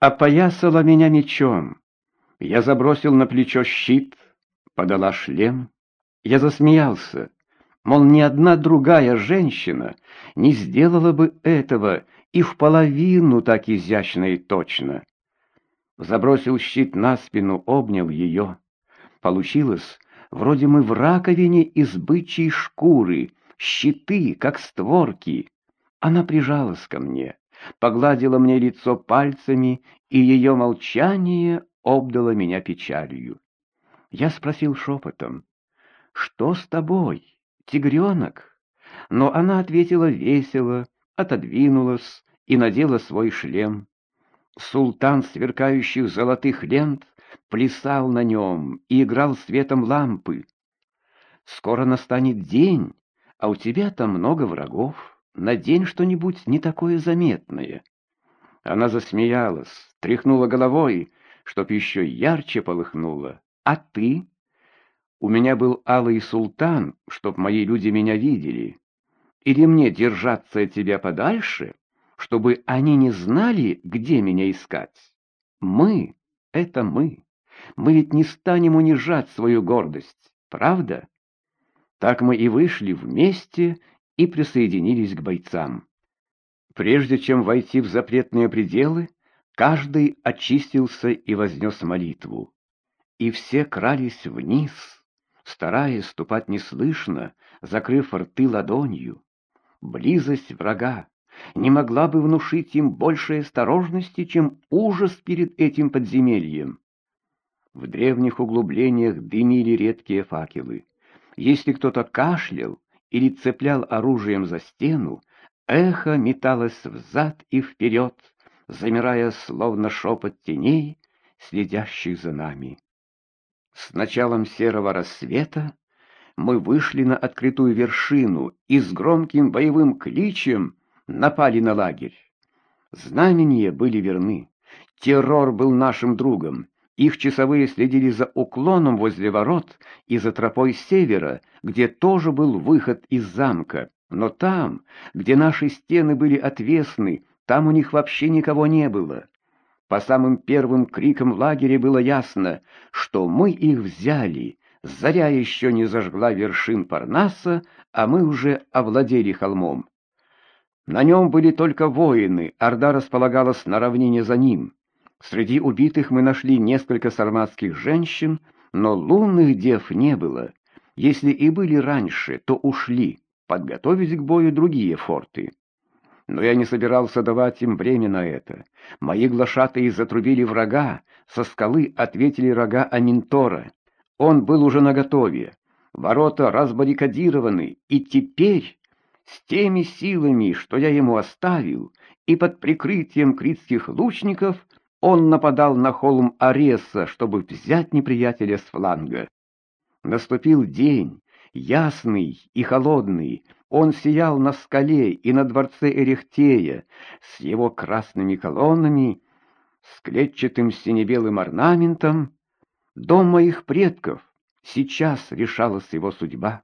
опоясала меня мечом. Я забросил на плечо щит, подала шлем. Я засмеялся, мол, ни одна другая женщина не сделала бы этого и в половину так изящно и точно. Забросил щит на спину, обнял ее. Получилось, вроде мы в раковине из бычьей шкуры, щиты, как створки. Она прижалась ко мне, погладила мне лицо пальцами, и ее молчание обдало меня печалью. Я спросил шепотом, «Что с тобой, тигренок?» Но она ответила весело, отодвинулась и надела свой шлем. Султан сверкающих золотых лент плясал на нем и играл светом лампы. Скоро настанет день, а у тебя там много врагов. Надень что-нибудь не такое заметное. Она засмеялась, тряхнула головой, чтоб еще ярче полыхнула. А ты? У меня был алый султан, чтоб мои люди меня видели. Или мне держаться от тебя подальше, чтобы они не знали, где меня искать? Мы — это мы. Мы ведь не станем унижать свою гордость, правда? Так мы и вышли вместе и присоединились к бойцам. Прежде чем войти в запретные пределы, каждый очистился и вознес молитву. И все крались вниз, стараясь ступать неслышно, закрыв рты ладонью. Близость врага не могла бы внушить им большей осторожности, чем ужас перед этим подземельем. В древних углублениях дымили редкие факелы. Если кто-то кашлял или цеплял оружием за стену, эхо металось взад и вперед, замирая словно шепот теней, следящих за нами. С началом серого рассвета мы вышли на открытую вершину и с громким боевым кличем напали на лагерь. Знамения были верны. Террор был нашим другом, их часовые следили за уклоном возле ворот и за тропой севера, где тоже был выход из замка. Но там, где наши стены были отвесны, там у них вообще никого не было. По самым первым крикам в лагере было ясно, что мы их взяли. Заря еще не зажгла вершин Парнаса, а мы уже овладели холмом. На нем были только воины, Орда располагалась на равнине за ним. Среди убитых мы нашли несколько сарматских женщин, но лунных дев не было. Если и были раньше, то ушли, подготовить к бою другие форты. Но я не собирался давать им время на это. Мои глашатые затрубили врага, со скалы ответили рога Аминтора. Он был уже наготове. Ворота разбаррикадированы, и теперь, с теми силами, что я ему оставил, и под прикрытием критских лучников, он нападал на холм Ареса, чтобы взять неприятеля с фланга. Наступил день, ясный и холодный. Он сиял на скале и на дворце Эрехтея с его красными колоннами, с клетчатым сине-белым орнаментом. Дом моих предков, сейчас решалась его судьба.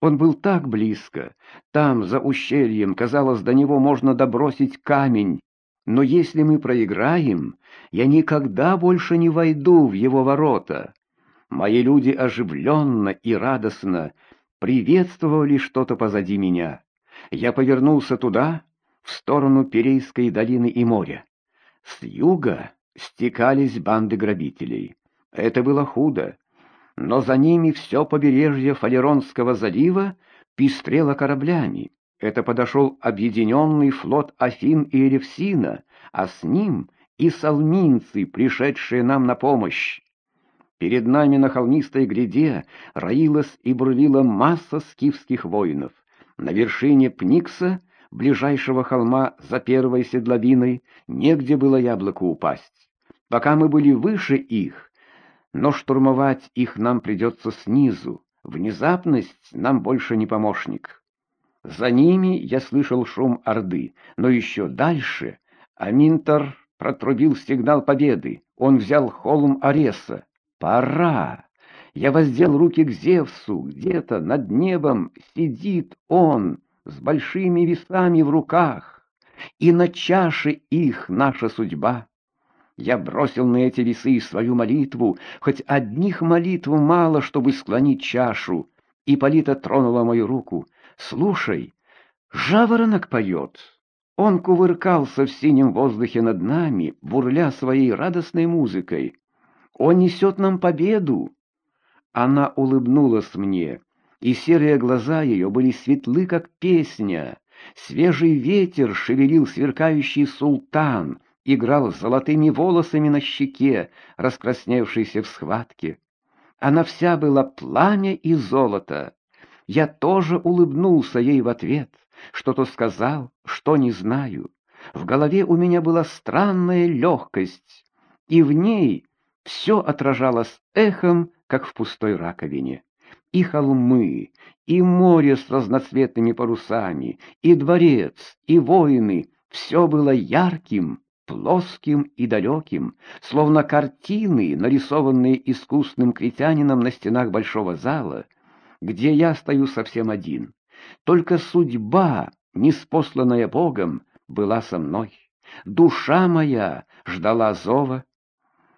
Он был так близко, там, за ущельем, казалось, до него можно добросить камень, но если мы проиграем, я никогда больше не войду в его ворота. Мои люди оживленно и радостно приветствовали что-то позади меня. Я повернулся туда, в сторону Перейской долины и моря. С юга стекались банды грабителей. Это было худо, но за ними все побережье Фалеронского залива пестрело кораблями. Это подошел объединенный флот Афин и Элевсина, а с ним и салминцы, пришедшие нам на помощь. Перед нами на холмистой гряде роилась и бурлила масса скифских воинов. На вершине Пникса, ближайшего холма за первой седловиной, негде было яблоку упасть. Пока мы были выше их, но штурмовать их нам придется снизу. Внезапность нам больше не помощник. За ними я слышал шум Орды, но еще дальше Аминтор протрубил сигнал победы. Он взял холм Ареса. «Пора!» Я воздел руки к Зевсу. Где-то над небом сидит он с большими весами в руках, и на чаше их наша судьба. Я бросил на эти весы свою молитву, хоть одних молитв мало, чтобы склонить чашу. И Полита тронула мою руку. «Слушай, жаворонок поет». Он кувыркался в синем воздухе над нами, бурля своей радостной музыкой. «Он несет нам победу!» Она улыбнулась мне, и серые глаза ее были светлы, как песня. Свежий ветер шевелил сверкающий султан, играл с золотыми волосами на щеке, раскрасневшейся в схватке. Она вся была пламя и золото. Я тоже улыбнулся ей в ответ, что-то сказал, что не знаю. В голове у меня была странная легкость, и в ней все отражалось эхом, как в пустой раковине. И холмы, и море с разноцветными парусами, и дворец, и воины — все было ярким, плоским и далеким, словно картины, нарисованные искусным критянином на стенах большого зала, где я стою совсем один. Только судьба, неспосланная Богом, была со мной. Душа моя ждала зова.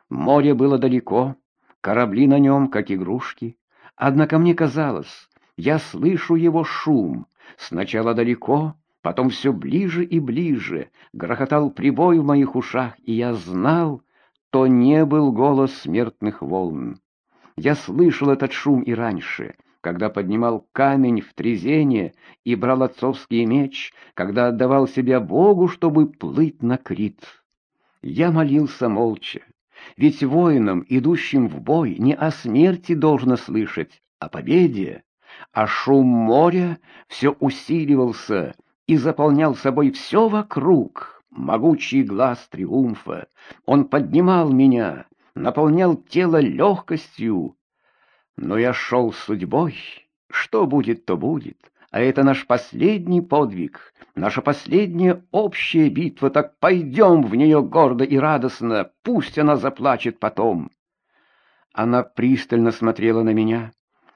Море было далеко, корабли на нем, как игрушки. Однако мне казалось, я слышу его шум, сначала далеко, потом все ближе и ближе, грохотал прибой в моих ушах, и я знал, то не был голос смертных волн. Я слышал этот шум и раньше, когда поднимал камень в трезение и брал отцовский меч, когда отдавал себя Богу, чтобы плыть на Крит. Я молился молча, ведь воинам, идущим в бой, не о смерти должно слышать, а победе. А шум моря все усиливался и заполнял собой все вокруг. Могучий глаз триумфа. Он поднимал меня, наполнял тело легкостью. Но я шел судьбой. Что будет, то будет. А это наш последний подвиг, наша последняя общая битва, так пойдем в нее гордо и радостно, пусть она заплачет потом. Она пристально смотрела на меня.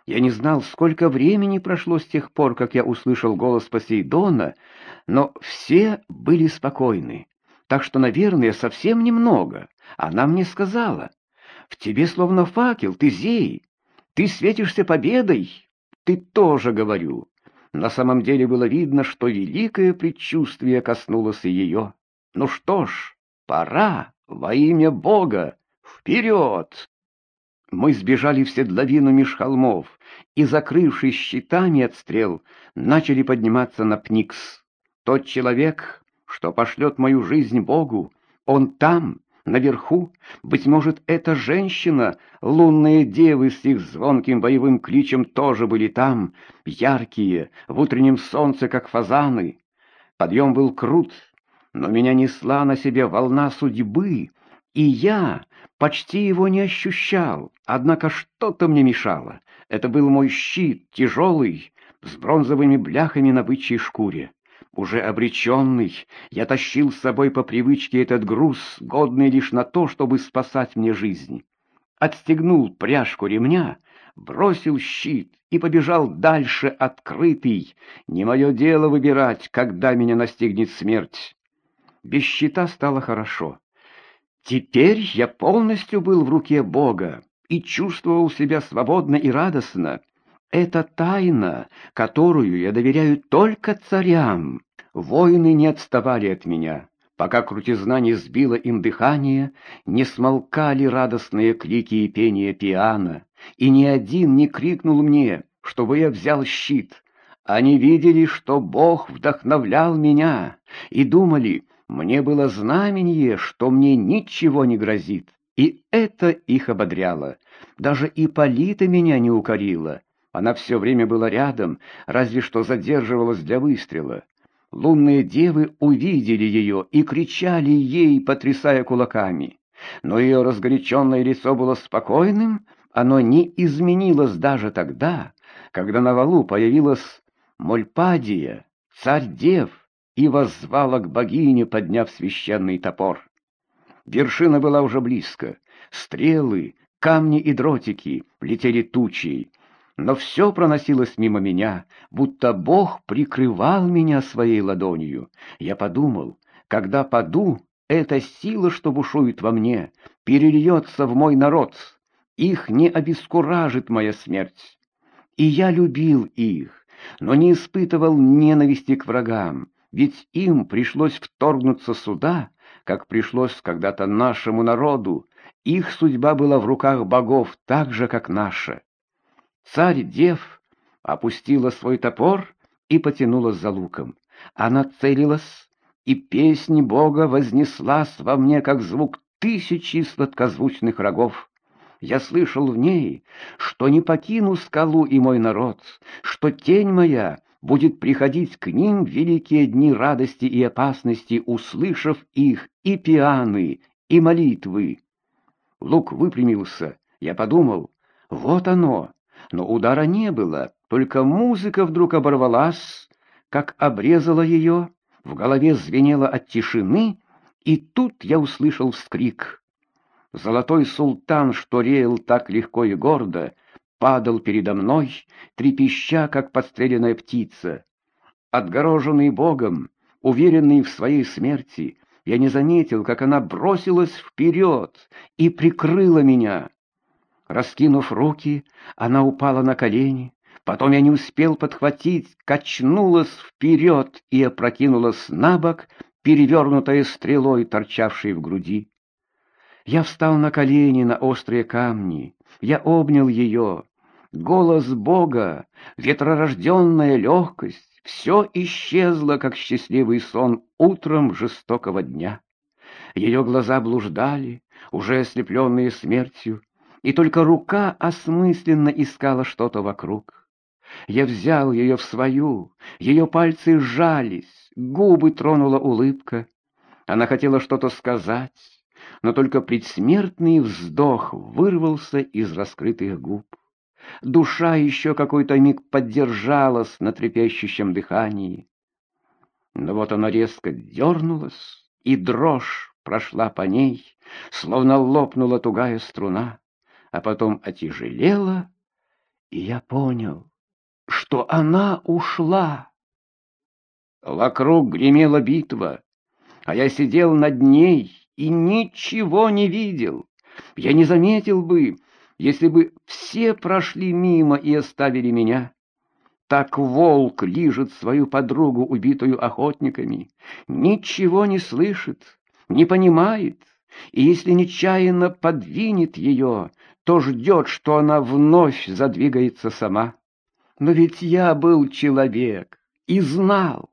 Я не знал, сколько времени прошло с тех пор, как я услышал голос Посейдона, но все были спокойны. Так что, наверное, совсем немного. Она мне сказала, «В тебе словно факел, ты зей, ты светишься победой». Ты тоже, говорю. На самом деле было видно, что великое предчувствие коснулось ее. Ну что ж, пора, во имя Бога, вперед! Мы сбежали в седловину меж холмов и, закрывшись щитами от стрел, начали подниматься на Пникс. Тот человек, что пошлет мою жизнь Богу, он там, Наверху, быть может, эта женщина, лунные девы с их звонким боевым кличем тоже были там, яркие, в утреннем солнце, как фазаны. Подъем был крут, но меня несла на себе волна судьбы, и я почти его не ощущал, однако что-то мне мешало. Это был мой щит, тяжелый, с бронзовыми бляхами на бычьей шкуре. Уже обреченный, я тащил с собой по привычке этот груз, годный лишь на то, чтобы спасать мне жизнь. Отстегнул пряжку ремня, бросил щит и побежал дальше открытый. Не мое дело выбирать, когда меня настигнет смерть. Без щита стало хорошо. Теперь я полностью был в руке Бога и чувствовал себя свободно и радостно. Это тайна, которую я доверяю только царям. Воины не отставали от меня. Пока крутизна не сбила им дыхание, не смолкали радостные крики и пение пиано, и ни один не крикнул мне, чтобы я взял щит. Они видели, что Бог вдохновлял меня, и думали, мне было знамение, что мне ничего не грозит. И это их ободряло. Даже Ипполита меня не укорила. Она все время была рядом, разве что задерживалась для выстрела. Лунные девы увидели ее и кричали ей, потрясая кулаками. Но ее разгоряченное лицо было спокойным, оно не изменилось даже тогда, когда на валу появилась Мольпадия, царь дев, и воззвала к богине, подняв священный топор. Вершина была уже близко. Стрелы, камни и дротики летели тучей, но все проносилось мимо меня, будто Бог прикрывал меня своей ладонью. Я подумал, когда паду, эта сила, что бушует во мне, перельется в мой народ. Их не обескуражит моя смерть. И я любил их, но не испытывал ненависти к врагам, ведь им пришлось вторгнуться сюда, как пришлось когда-то нашему народу. Их судьба была в руках богов так же, как наша. Царь-дев опустила свой топор и потянулась за луком. Она целилась, и песнь Бога вознеслась во мне, как звук тысячи сладкозвучных рогов. Я слышал в ней, что не покину скалу и мой народ, что тень моя будет приходить к ним великие дни радости и опасности, услышав их и пианы, и молитвы. Лук выпрямился. Я подумал, вот оно. Но удара не было, только музыка вдруг оборвалась, как обрезала ее, в голове звенело от тишины, и тут я услышал вскрик. Золотой султан, что реял так легко и гордо, падал передо мной, трепеща, как подстреленная птица. Отгороженный Богом, уверенный в своей смерти, я не заметил, как она бросилась вперед и прикрыла меня. Раскинув руки, она упала на колени, Потом я не успел подхватить, качнулась вперед и опрокинулась на бок, перевернутая стрелой, торчавшей в груди. Я встал на колени на острые камни, я обнял ее. Голос Бога, ветророжденная легкость, все исчезло, как счастливый сон утром жестокого дня. Ее глаза блуждали, уже ослепленные смертью, и только рука осмысленно искала что-то вокруг. Я взял ее в свою, ее пальцы сжались, губы тронула улыбка. Она хотела что-то сказать, но только предсмертный вздох вырвался из раскрытых губ. Душа еще какой-то миг поддержалась на трепещущем дыхании. Но вот она резко дернулась, и дрожь прошла по ней, словно лопнула тугая струна, а потом отяжелела, и я понял, что она ушла. Вокруг гремела битва, а я сидел над ней и ничего не видел. Я не заметил бы, если бы все прошли мимо и оставили меня. Так волк лижет свою подругу, убитую охотниками, ничего не слышит, не понимает, и если нечаянно подвинет ее, то ждет, что она вновь задвигается сама. Но ведь я был человек и знал.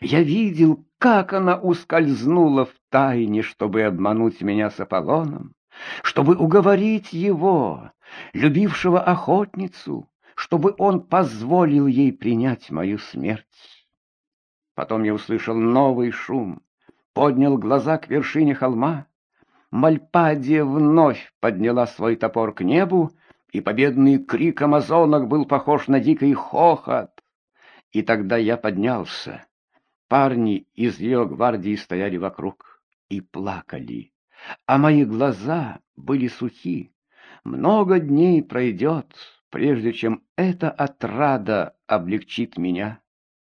Я видел, как она ускользнула в тайне, чтобы обмануть меня с Аполлоном, чтобы уговорить его, любившего охотницу, чтобы он позволил ей принять мою смерть. Потом я услышал новый шум, поднял глаза к вершине холма. Мальпадия вновь подняла свой топор к небу и победный крик амазонок был похож на дикий хохот. И тогда я поднялся. Парни из ее гвардии стояли вокруг и плакали, а мои глаза были сухи. Много дней пройдет, прежде чем эта отрада облегчит меня.